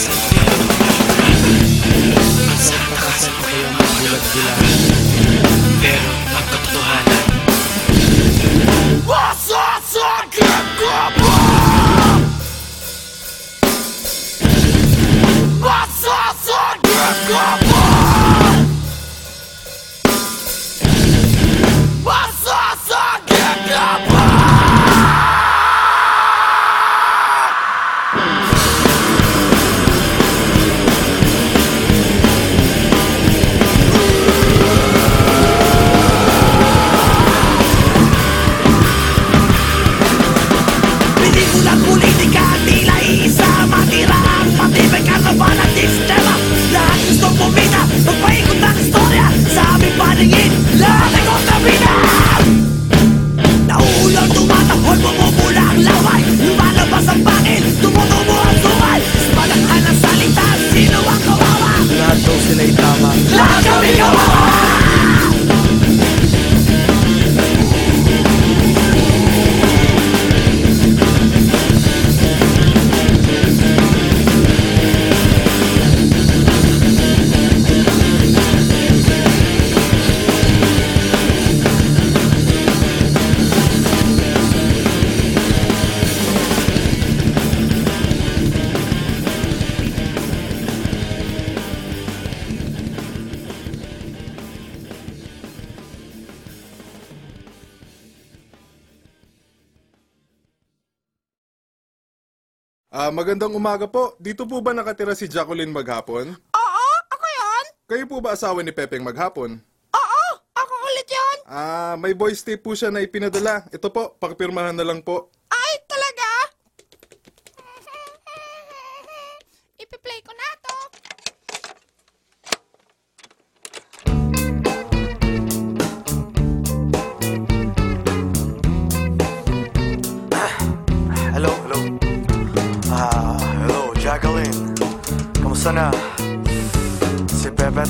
Sa takas ng iyong mga bilag-bilag tingin Lahat ay kontaminat Nauulan, tumatahol, bumubula ang laway. Lumalabas ang bakil, tumutubo ang suway. Malakhan ang salita, sino ang kawawa? Lahat daw sila'y tama. Lahat kami kawawa. Ah, magandang umaga po. Dito po ba nakatira si Jacqueline Maghapon? Oo, ako yon. Kayo po ba asawa ni Pepeng Maghapon? Oo, ako ulit yon. Ah, may voice tape po siya na ipinadala. Ito po, pakipirmahan na lang po.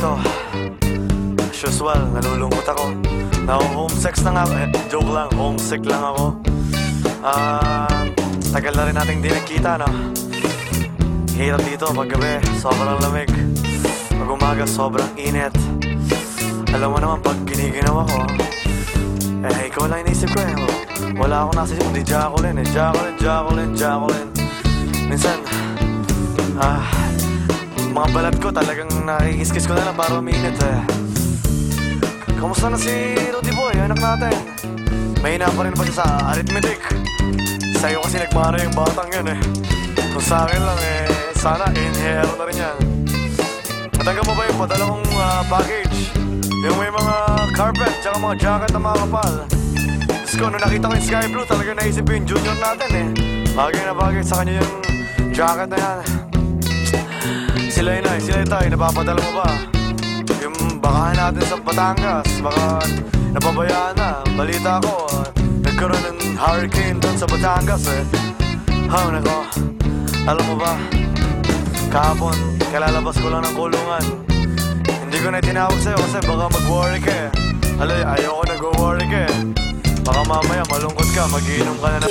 To. As usual, nalulungkot ako. Na-homesick na nga ako. Eh, joke lang, homesick lang ako. Ah, tagal na rin nating di nagkita, no? Hirap dito pag gabi, sobrang lamig. Pag umaga, sobrang init. Alam mo naman, pag giniginaw ako, eh, ikaw lang inisip ko eh. Wala akong nasa isip, kundi Jacqueline eh. Jacqueline, Jacqueline, Jacqueline. Minsan, ah, mga balat ko talagang nakikiskis ko na lang para uminit eh. Kamusta na si Rudy Boy, anak natin? Mahina pa rin pa siya sa arithmetic. Sa'yo kasi nagmana yung batang yan eh. Kung sa akin lang eh, sana inhero na rin yan. Natanggap mo ba yung padalawang ah, package? Yung may mga carpet, tsaka mga jacket na mga kapal. Diyos ko, nung nakita ko yung sky blue, talaga naisip yung junior natin eh. Bagay na bagay sa kanya yung jacket na yan. Sila yun ay, sila tayo, napapadala mo ba? Yung bakahan natin sa Batangas, baka napabayaan na. Balita ko, nagkaroon ng hurricane doon sa Batangas eh. Ha, nako, alam mo ba? Kahapon, kalalabas ko lang ng kulungan. Hindi ko na tinawag sa'yo kasi baka mag-worry ka eh. Alay, ayoko nag-worry ka eh. Baka mamaya malungkot ka, magiinom ka na na...